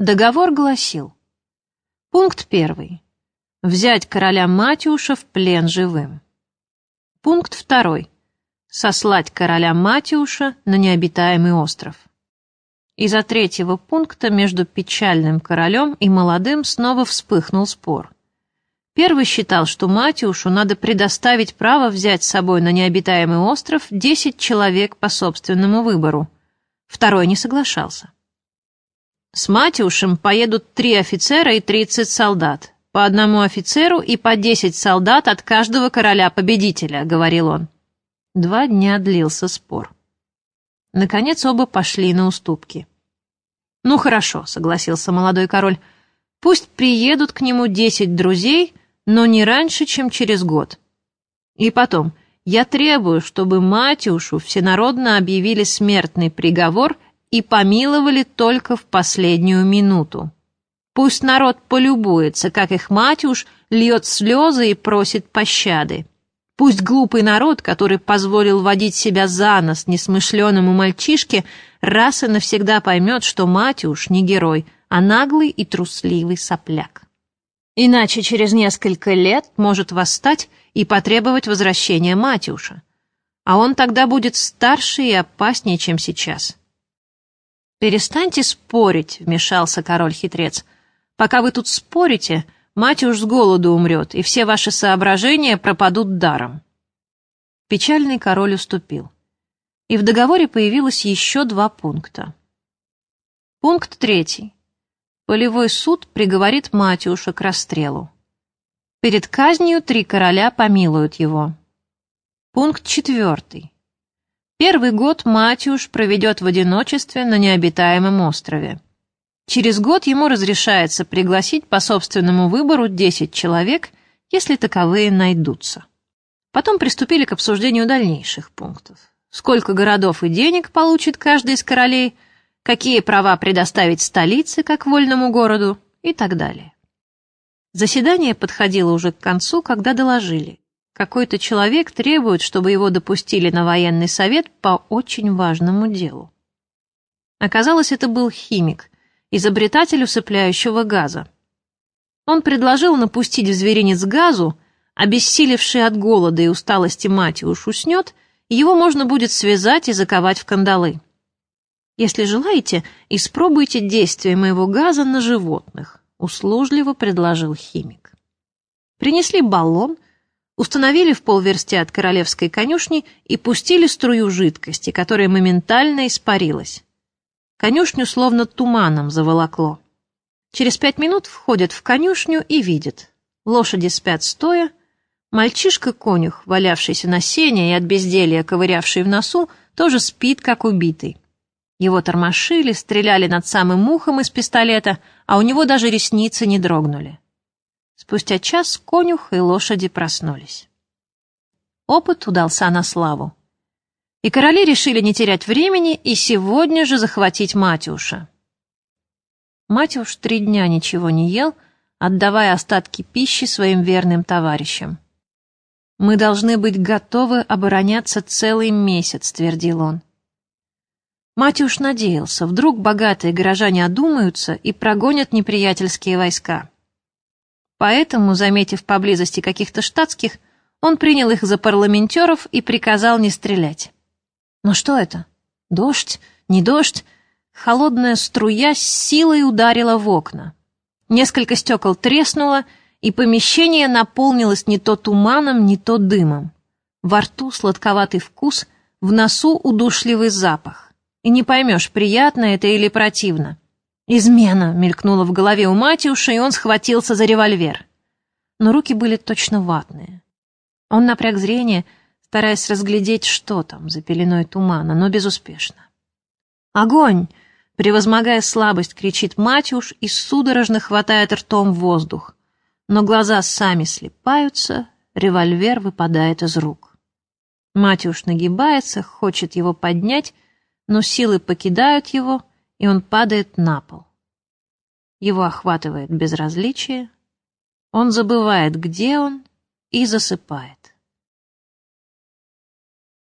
Договор гласил. Пункт первый. Взять короля Матиуша в плен живым. Пункт второй. Сослать короля Матиуша на необитаемый остров. Из-за третьего пункта между печальным королем и молодым снова вспыхнул спор. Первый считал, что Матиушу надо предоставить право взять с собой на необитаемый остров 10 человек по собственному выбору. Второй не соглашался. С Матюшем поедут три офицера и тридцать солдат. По одному офицеру и по десять солдат от каждого короля-победителя, — говорил он. Два дня длился спор. Наконец оба пошли на уступки. «Ну хорошо», — согласился молодой король. «Пусть приедут к нему десять друзей, но не раньше, чем через год. И потом, я требую, чтобы Матюшу всенародно объявили смертный приговор и помиловали только в последнюю минуту. Пусть народ полюбуется, как их мать уж льет слезы и просит пощады. Пусть глупый народ, который позволил водить себя за нос несмышленому мальчишке, раз и навсегда поймет, что мать уж не герой, а наглый и трусливый сопляк. Иначе через несколько лет может восстать и потребовать возвращения Матюша. А он тогда будет старше и опаснее, чем сейчас. «Перестаньте спорить», — вмешался король-хитрец. «Пока вы тут спорите, мать уж с голоду умрет, и все ваши соображения пропадут даром». Печальный король уступил. И в договоре появилось еще два пункта. Пункт третий. Полевой суд приговорит Матюша к расстрелу. Перед казнью три короля помилуют его. Пункт четвертый. Первый год Матюш проведет в одиночестве на необитаемом острове. Через год ему разрешается пригласить по собственному выбору 10 человек, если таковые найдутся. Потом приступили к обсуждению дальнейших пунктов. Сколько городов и денег получит каждый из королей, какие права предоставить столице как вольному городу и так далее. Заседание подходило уже к концу, когда доложили. Какой-то человек требует, чтобы его допустили на военный совет по очень важному делу. Оказалось, это был химик, изобретатель усыпляющего газа. Он предложил напустить в зверинец газу, обессилевший от голода и усталости Матиуш уснет, его можно будет связать и заковать в кандалы. Если желаете, испробуйте действие моего газа на животных, услужливо предложил химик. Принесли баллон, установили в полверсте от королевской конюшни и пустили струю жидкости, которая моментально испарилась. Конюшню словно туманом заволокло. Через пять минут входят в конюшню и видят. Лошади спят стоя, мальчишка-конюх, валявшийся на сене и от безделья ковырявший в носу, тоже спит, как убитый. Его тормошили, стреляли над самым ухом из пистолета, а у него даже ресницы не дрогнули. Спустя час конюх и лошади проснулись. Опыт удался на славу. И короли решили не терять времени и сегодня же захватить Матюша. Матюш три дня ничего не ел, отдавая остатки пищи своим верным товарищам. «Мы должны быть готовы обороняться целый месяц», — твердил он. Матюш надеялся, вдруг богатые горожане одумаются и прогонят неприятельские войска. Поэтому, заметив поблизости каких-то штатских, он принял их за парламентеров и приказал не стрелять. Но что это? Дождь? Не дождь? Холодная струя с силой ударила в окна. Несколько стекол треснуло, и помещение наполнилось не то туманом, не то дымом. Во рту сладковатый вкус, в носу удушливый запах. И не поймешь, приятно это или противно. «Измена!» — мелькнула в голове у Матюша, и он схватился за револьвер. Но руки были точно ватные. Он напряг зрение, стараясь разглядеть, что там за пеленой тумана, но безуспешно. «Огонь!» — превозмогая слабость, кричит Матюш и судорожно хватает ртом воздух. Но глаза сами слепаются, револьвер выпадает из рук. Матюш нагибается, хочет его поднять, но силы покидают его — и он падает на пол. Его охватывает безразличие, он забывает, где он, и засыпает.